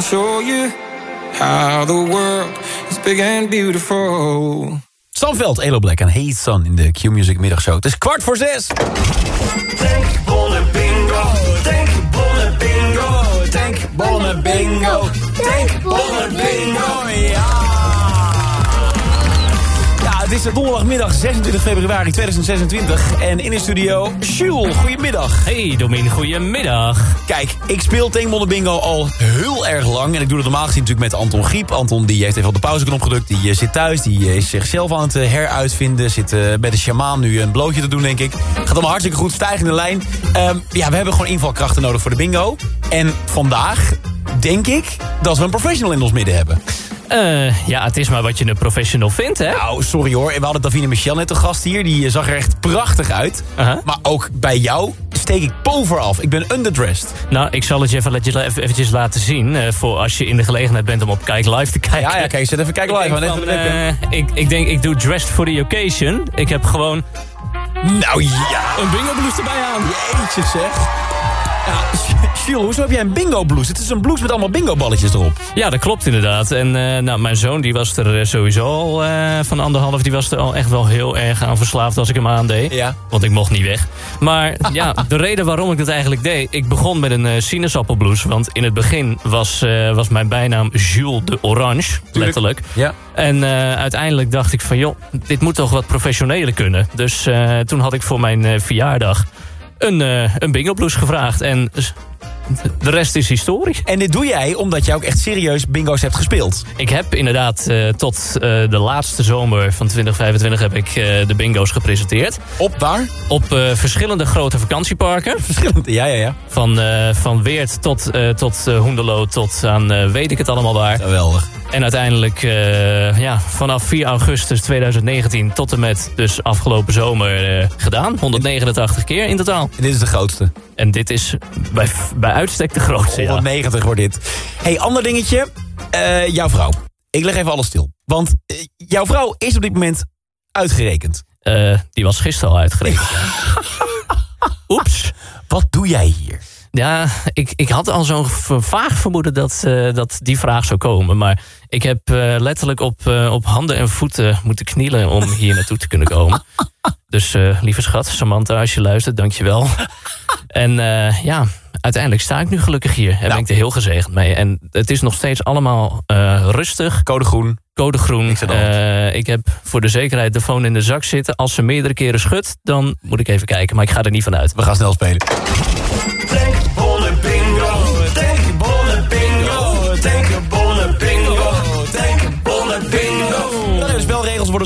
Won't show you how the world is big and beautiful. Samveld, Elo Black en Hey Sun in de Q-Music middagshow. Het is kwart voor zes. Tankbonnen bingo, tankbonnen bingo, tankbonnen bingo, tankbonnen bingo, ja. Het is donderdagmiddag 26 februari 2026 en in de studio Jules, goedemiddag. Hey Domin, goedemiddag. Kijk, ik speel Tankbonnen Bingo al heel erg lang en ik doe het normaal gezien natuurlijk met Anton Griep. Anton die heeft even op de pauzeknop gedrukt, die eh, zit thuis, die eh, is zichzelf aan het eh, heruitvinden, zit bij de shamaan nu een blootje te doen denk ik. Gaat allemaal hartstikke goed, stijgende lijn. Ehm, ja, we hebben gewoon invalkrachten nodig voor de bingo. En vandaag denk ik dat we een professional in ons midden hebben. Eh, ja, het is maar wat je een professional vindt, hè? Nou, sorry hoor. We hadden Davine Michel net te gast hier. Die eh, zag er echt prachtig uit. Maar ook bij jou steek ik pover af. Ik ben underdressed. Nou, ik zal het je even, even eventjes laten zien. eh, voor als je in de gelegenheid bent om op Kijk Live te kijken. Ja, ja, kijk, zet even Kijk Ik Live denk aan. van, Even lekker. eh, ik, ik denk, ik doe dressed for the occasion. Ik heb gewoon... Nou ja. Een bingo blouse erbij aan. Jeetje zeg. Ja, Jules, hoezo heb jij een bingo blouse? Het is een blouse met allemaal bingo balletjes erop. Ja, dat klopt inderdaad. En eh, nou, mijn zoon die was er eh, sowieso al eh, van anderhalf. Die was er al echt wel heel erg aan verslaafd als ik hem aandeed. Ja. Want ik mocht niet weg. Maar (laughs) ja, de reden waarom ik dat eigenlijk deed... Ik begon met een eh, sinaasappelblouse. Want in het begin was, was mijn bijnaam Jules de Orange. Letterlijk. Ja. En uiteindelijk dacht ik van... joh, dit moet toch wat professioneler kunnen. Dus toen had ik voor mijn verjaardag... een, een bingo blouse gevraagd. En de rest is historie. En dit doe jij omdat jij ook echt serieus bingo's hebt gespeeld. Ik heb inderdaad eh, tot eh, de laatste zomer van 2025 heb ik eh, de bingo's gepresenteerd. Op waar? Op verschillende grote vakantieparken. Verschillende, ja, ja, ja. Van, van Weert tot, tot Hoendelo tot aan weet ik het allemaal waar. Geweldig. En uiteindelijk eh, ja, vanaf 4 augustus 2019 tot en met dus afgelopen zomer eh, gedaan. 189 keer in totaal. En dit is de grootste. En dit is bij, bij uitstek de grootste, ja. 190 wordt dit. hey, ander dingetje. Eh, jouw vrouw. Ik leg even alles stil. Want jouw vrouw is op dit moment uitgerekend. Die was gisteren al uitgerekend. (laughs) Oeps. Wat doe jij hier? Ja, ik, ik had al zo'n vaag vermoeden dat, eh, dat die vraag zou komen. Maar ik heb eh, letterlijk op, eh, op handen en voeten moeten knielen om hier naartoe te kunnen komen. (laughs) Dus lieve schat, Samantha, als je luistert, dankjewel. En eh, ja, uiteindelijk sta ik nu gelukkig hier. En ben ik er heel gezegend mee. En het is nog steeds allemaal rustig. Code groen. Code groen. Eh, ik heb voor de zekerheid de phone in de zak zitten. Als ze meerdere keren schudt, dan moet ik even kijken. Maar ik ga er niet van uit. We gaan snel spelen.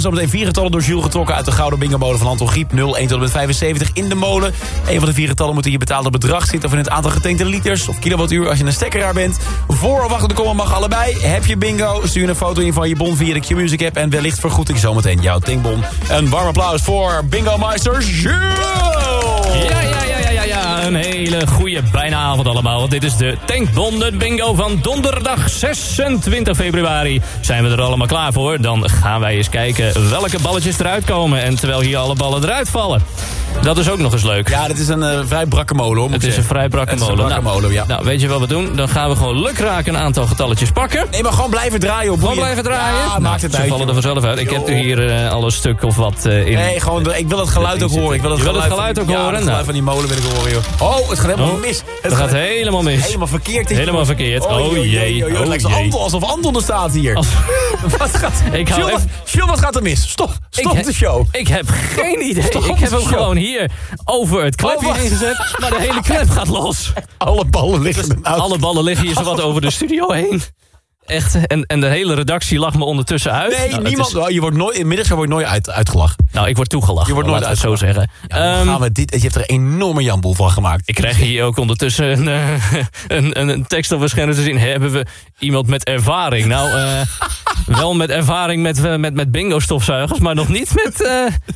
Spelregels worden zo meteen vier getallen door Jules getrokken uit de gouden bingo-molen van Anton Griep. 0, 1 tot en met 75 in de molen. Een van de vier getallen moet in je betaalde bedrag zitten... of in het aantal getankte liters of kilowattuur als je een stekkeraar bent. Voor of achter de komma mag allebei. Heb je bingo, stuur een foto in van je bon via de Q-Music app... en wellicht vergoed ik zometeen jouw tankbon. Een warm applaus voor Bingo-meister Jules! Ja, ja, ja, ja, ja, ja. Een hele goede bijna avond allemaal. Want dit is de Tankbonden Bingo van donderdag 26 februari. Zijn we er allemaal klaar voor? Dan gaan wij eens kijken welke balletjes eruit komen. En terwijl hier alle ballen eruit vallen. Dat is ook nog eens leuk. Ja, dit is een eh, vrij brakke molen, hoor. Het is een vrij brakke een molen. brakke Nou, molen, ja. Nou, weet je wat we doen? Dan gaan we gewoon lukraak een aantal getalletjes pakken. Nee, maar gewoon blijven draaien. Op Gewoon blijven draaien? Ja, Nou, maakt het ze uit. vallen er vanzelf uit. Ik heb er hier eh, al een stuk of wat eh, in. Nee, gewoon, ik wil het geluid ook horen. Ik wil het geluid, ook horen? Ja, het Nou. geluid van die molen wil ik horen, joh. Oh, het gaat helemaal Oh, mis. Het gaat helemaal mis. Helemaal verkeerd. Helemaal verkeerd. Oh, jee. joh, Oh, Het lijkt. Anton, alsof Anton er staat hier. Als- (laughs) Wat gaat... (laughs) Ik hou Jules, even- Jules, wat gaat er mis? Stop. Stop Ik de show. Ik heb geen idee. Stop ik heb hem show. gewoon hier over het klepje Oh, wat? heen gezet. Maar de hele (laughs) klep gaat los. Alle ballen liggen eruit. Alle ballen liggen hier zowat over de studio heen. Echt. En, en de hele redactie lacht me ondertussen uit. Nee, Nou, niemand. is- oh, je wordt nooit, inmiddels word je nooit uit, uitgelachen. nou, ik word toegelachen. Je wordt nooit het zo zeggen. Ja, Ehm, gaan we dit, je hebt er een enorme jamboel van gemaakt. ik krijg hier ook ondertussen een, eh, (laughs) een, een, een tekst op mijn scherm te zien. Hebben we iemand met ervaring? Nou, eh, (laughs) wel met ervaring met, eh, met, met bingo-stofzuigers, maar nog niet met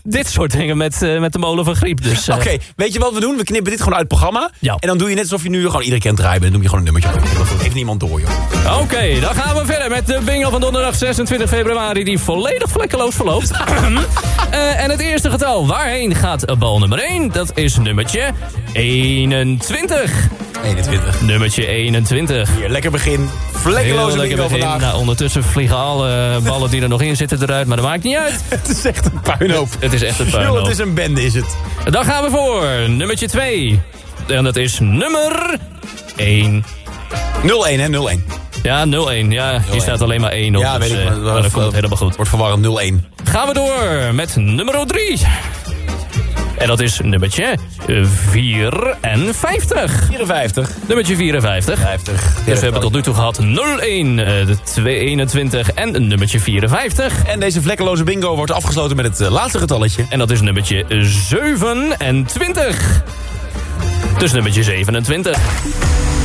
dit soort dingen met, met de molen van Griep. Dus, Oké, weet je wat we doen? We knippen dit gewoon uit het programma. Ja. En dan doe je net alsof je nu gewoon iedere keer aan het draaien bent. Dan noem je gewoon een nummertje. op. Heeft niemand door, joh. Oké, dan gaan we verder met de bingo van donderdag 26 februari... die volledig vlekkeloos verloopt. (clears throat) Eh, en het eerste getal, waarheen gaat bal nummer 1? Dat is nummertje 21. 21. Nummertje 21. Hier, lekker begin. Heel Vlekkeloze lekker bingo begin. vandaag. Nou, ondertussen vliegen alle (laughs) ballen die er nog in zitten eruit... maar dat maakt niet uit. (laughs) Het is echt een puinhoop. Het is echt een puinhoop. het is een bende, is het. Dan gaan we voor nummertje 2. En dat is nummer 1. 0-1, hè? 0-1. Ja, 0-1. Ja, hier staat alleen maar 1 op. Ja, dus, weet ik. eh, Maar, maar dat komt het helemaal goed. Wordt verwarrend 0-1. Gaan we door met nummer 3. En dat is nummertje 54. 54. Nummertje 54. 50. Dus we hebben tot nu toe gehad 01, eh, de 221 en nummertje 54. En deze vlekkeloze bingo wordt afgesloten met het eh, laatste getalletje. En dat is nummertje 27. Dus nummertje 27.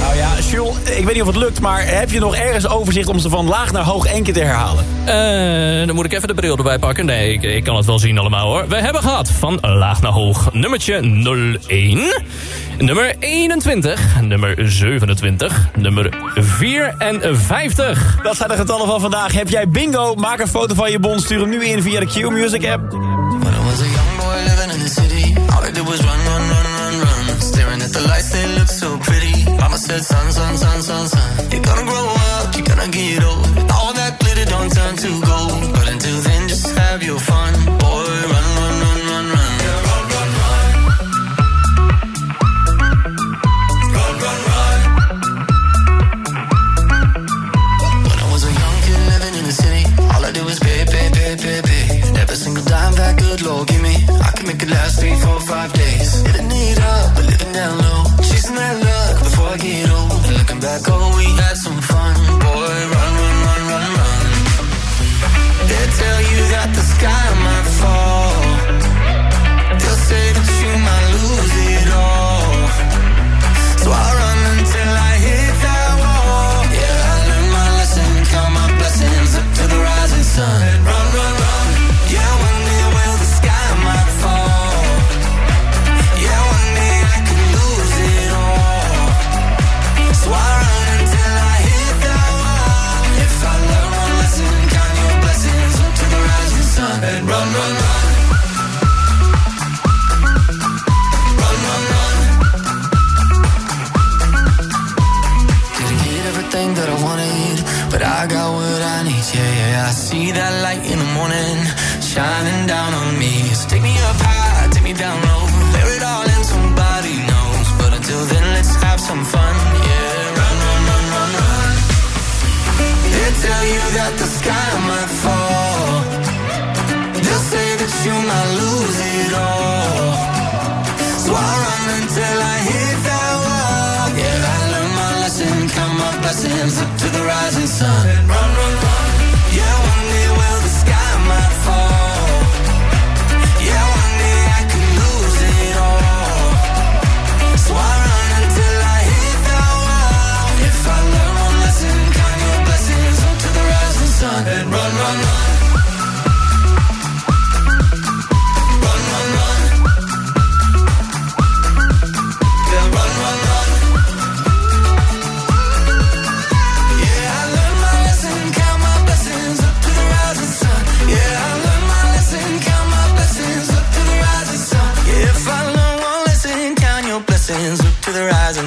Nou ja, Jules, ik weet niet of het lukt, maar heb je nog ergens overzicht om ze van laag naar hoog één keer te herhalen? Eh, dan moet ik even de bril erbij pakken. Nee, ik, ik kan het wel zien allemaal hoor. We hebben gehad van laag naar hoog nummertje 01, nummer 21, nummer 27, nummer 54. Dat zijn de getallen van vandaag. Heb jij bingo? Maak een foto van je bon. Stuur hem nu in via de Q-Music app. When I was a young boy living in the city, all I did was run, run, run, run, run. Staring at the lights, they look so pretty. Said, son, son, son, son, son. You're gonna grow up, you're gonna get old. All that glitter don't turn to gold. But until then, just have your fun. Boy, run, run, run, run, run. Run, run, run. Run, run. When I was a young kid living in the city, all I did was pay, pay, pay, pay, pay. Single dime that good Lord give me, I can make it last three, four, five days. Living it up, but living down going. That's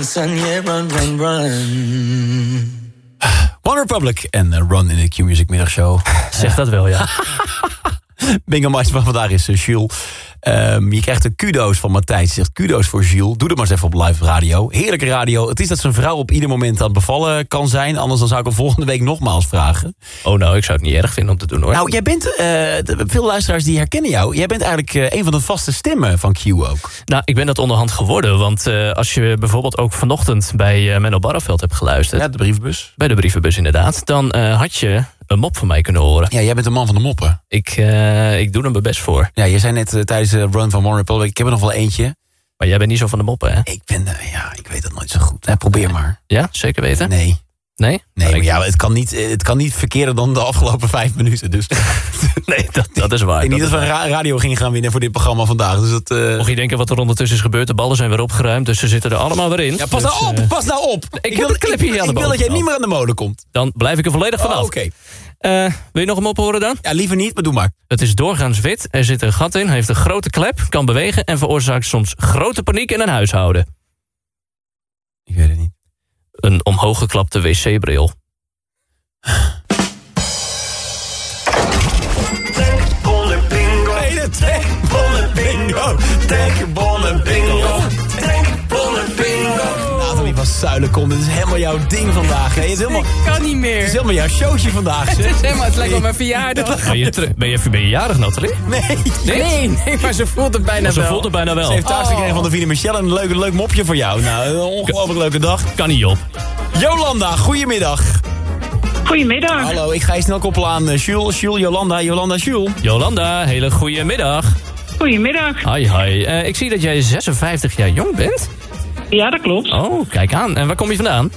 sun. Yeah, run, run, run. One Republic en eh, Run in de Q-Music middagshow. Zeg dat wel, ja. (laughs) (laughs) Meister van vandaag is uh, Jules. Ehm, je krijgt een kudo's van Matthijs. Zegt kudo's voor Jules. Doe dat maar eens even op live radio. Heerlijke radio. Het is dat zijn vrouw op ieder moment aan het bevallen kan zijn. Anders dan zou ik hem volgende week nogmaals vragen. Oh nou, ik zou het niet erg vinden om te doen hoor. Nou, jij bent, eh, veel luisteraars die herkennen jou. Jij bent eigenlijk eh, een van de vaste stemmen van Q ook. Nou, ik ben dat onderhand geworden. Want als je bijvoorbeeld ook vanochtend bij Menno Barreveld hebt geluisterd... Ja, de brievenbus. Bij de brievenbus inderdaad. Dan had je een mop van mij kunnen horen. Ja, jij bent de man van de moppen. Ik, eh, ik doe er mijn best voor. Ja, je zei net eh, tijdens de run van One Republic... ik heb er nog wel eentje. Maar jij bent niet zo van de moppen, hè? Ik ben, eh, ja, ik weet dat nooit zo goed. Ja, probeer maar. Ja, zeker weten? Nee. Nee? Nee, maar ja, het kan, niet, eh, het kan niet verkeerder dan de afgelopen vijf minuten. Dus (laughs) Nee, dat, dat is waar. ik denk niet dat we ra- radio gingen gaan winnen voor dit programma vandaag. Dus dat, eh, Mocht je denken wat er ondertussen is gebeurd, de ballen zijn weer opgeruimd, dus ze zitten er allemaal weer in. Ja, pas Dus, nou op, eh, pas nou op. Ik, wil, een clipje hier aan de ik wil dat jij niet meer aan de molen komt. Dan blijf ik er volledig vanaf. Oh, Oké. Eh, wil je nog een mop horen dan? Ja, liever niet, maar doe maar. Het is doorgaans wit, er zit een gat in, heeft een grote klep, kan bewegen en veroorzaakt soms grote paniek in een huishouden. Ik weet het niet. Een omhooggeklapte wc-bril. Nee, de tankbonnen bingo. Tankbonnen bingo. Van Zuilenkom, dit is helemaal jouw ding vandaag. hè? Het is helemaal, Ik kan niet meer. het is helemaal jouw showtje vandaag. (laughs) Het zeg. is helemaal, het lijkt wel mijn (laughs) verjaardag. Ben je, ben je, ben je jarig, Nathalie? Nee. Nee, nee, maar ze voelt het bijna Ze wel. voelt het bijna wel. Ze heeft thuis Oh. gekregen van de Vine Michelle een leuk, leuk mopje voor jou. Nou, een ongelooflijk leuke dag. Kan niet op. Jolanda, goedemiddag. Goedemiddag. Hallo, ik ga je snel koppelen aan eh, Jules. Jules, Jolanda, Jolanda, Jules. Jolanda, hele goede middag. Goedemiddag. Hi, hi. Eh, ik zie dat jij 56 jaar jong bent. Ja, dat klopt. Oh, kijk aan. En waar kom je vandaan?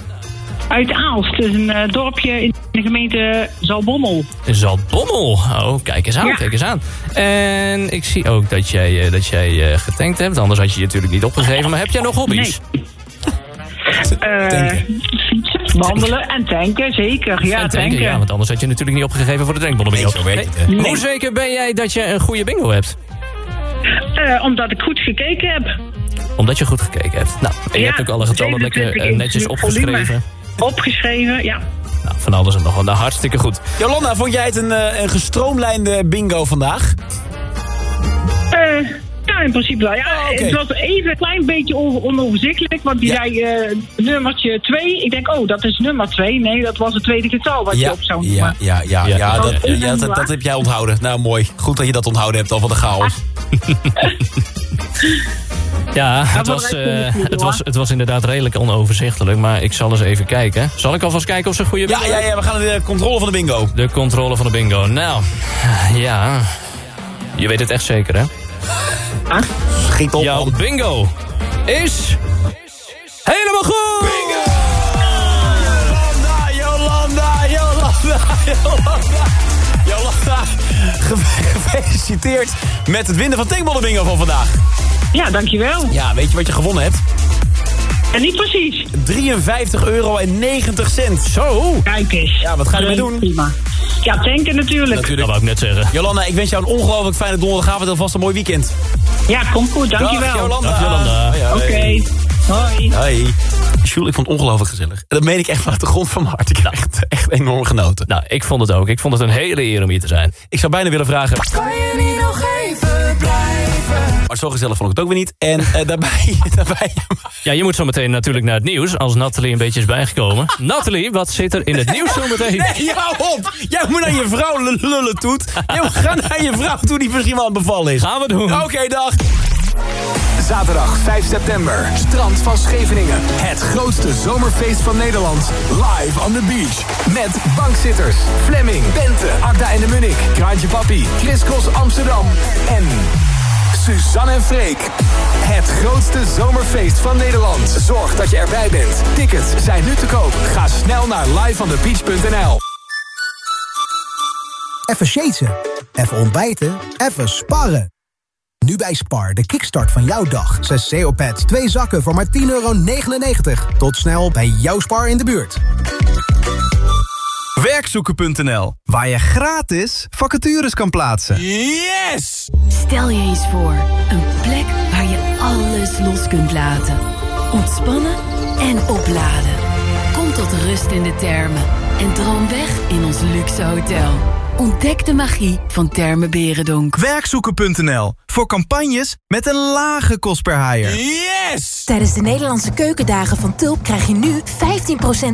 Uit Aalst, het is een eh, dorpje in de gemeente Zalbommel. Zalbommel. Oh, kijk eens aan, Ja. kijk eens aan. En ik zie ook dat jij, eh, dat jij eh, getankt hebt. Anders had je je natuurlijk niet opgegeven. Maar heb jij nog hobby's? (laughs) Eh, fietsen, wandelen en tanken, zeker. Ja, En tanken, tanken. ja, want anders had je natuurlijk niet opgegeven voor de drinkbollen. Nee, hè. Hoe Nee. zeker ben jij dat je een goede bingo hebt? Eh, omdat ik goed gekeken heb. Omdat je goed gekeken hebt. Nou, en je hebt ook alle getallen lekker 27 eh, netjes opgeschreven. Opgeschreven, ja. Nou, van alles en nog wat. Nou, hartstikke goed. Jolanda, vond jij het een, eh, een gestroomlijnde bingo vandaag? Eh, ja, in principe wel. Ja, Oh, oké. Het was even een klein beetje over, onoverzichtelijk. Want die Ja. zei eh, nummertje 2. Ik denk, oh, dat is nummer 2. Nee, dat was het tweede getal wat je Ja, op zou ja, noemen. ja, ja, Ja. ja, dat, ja dat, dat heb jij onthouden. Nou, mooi. Goed dat je dat onthouden hebt, al van de chaos. (laughs) Ja, het was, eh, het, was, het was inderdaad redelijk onoverzichtelijk. Maar ik zal eens even kijken. Zal ik alvast kijken of ze een goede Ja, bingo ja, ja, we gaan naar de controle van de bingo. De controle van de bingo. Nou, ja. Je weet het echt zeker, hè? Schiet op, Jouw bingo is... Helemaal goed! Jolanda, Jolanda, Jolanda, Jolanda. Jolanda, ge- gefeliciteerd met het winnen van Tankballen Bingo van vandaag. Ja, dankjewel. Ja, weet je wat je gewonnen hebt? En niet precies. 53 euro en 90 cent. Zo! Kijk eens. Ja, wat ga je ermee doen? Prima. Ja, tanken natuurlijk. Dat wou ik net zeggen. Jolanda, ik wens jou een ongelooflijk fijne donderdagavond en alvast een mooi weekend. Ja, komt goed. Dankjewel. Dag, Jolanda. Dag, Jolanda. Oké. Hoi. Hoi. Jules, ik vond het ongelooflijk gezellig. En dat meen ik echt vanuit de grond van mijn hart. Ik heb echt, echt enorm genoten. Nou, ik vond het ook. Ik vond het een hele eer om hier te zijn. Ik zou bijna willen vragen... Kan je niet nog even blijven? Maar zo gezellig vond ik het ook weer niet. En eh, (laughs) daarbij, (laughs) daarbij... Ja, je moet zo meteen natuurlijk naar het nieuws. Als Nathalie een beetje is bijgekomen. (laughs) Nathalie, wat zit er in het nieuws zo meteen? Nee, hou op! Jij moet naar je vrouw lullen, Toet. Jij moet gaan naar je vrouw toe die misschien wel aan het bevallen is. Gaan we doen. Oké, dag. Zaterdag 5 september, strand van Scheveningen. Het grootste zomerfeest van Nederland. Live on the beach. Met bankzitters, Fleming, Bente, Agda en de Munnik, Kraantje Papi, Chris Cross Amsterdam en Suzanne en Freek. Het grootste zomerfeest van Nederland. Zorg dat je erbij bent. Tickets zijn nu te koop. Ga snel naar liveonthebeach.nl. Even shaten, even ontbijten, even sparren. Nu bij Spar, de kickstart van jouw dag. 6 CO-pads, 2 zakken voor maar 10,99 euro. Tot snel bij jouw Spar in de buurt. Werkzoeken.nl, waar je gratis vacatures kan plaatsen. Yes! Stel je eens voor, een plek waar je alles los kunt laten. Ontspannen en opladen. Kom tot rust in de termen en droom weg in ons luxe hotel. Ontdek de magie van Termen Berendonk. Werkzoeken.nl, voor campagnes met een lage kost per haaier. Yes! Tijdens de Nederlandse keukendagen van Tulp krijg je nu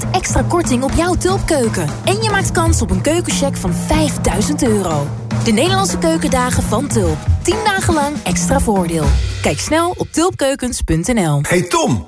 15% extra korting op jouw Tulpkeuken. En je maakt kans op een keukencheck van 5000 euro. De Nederlandse keukendagen van Tulp. 10 dagen lang extra voordeel. Kijk snel op tulpkeukens.nl. Hey Tom,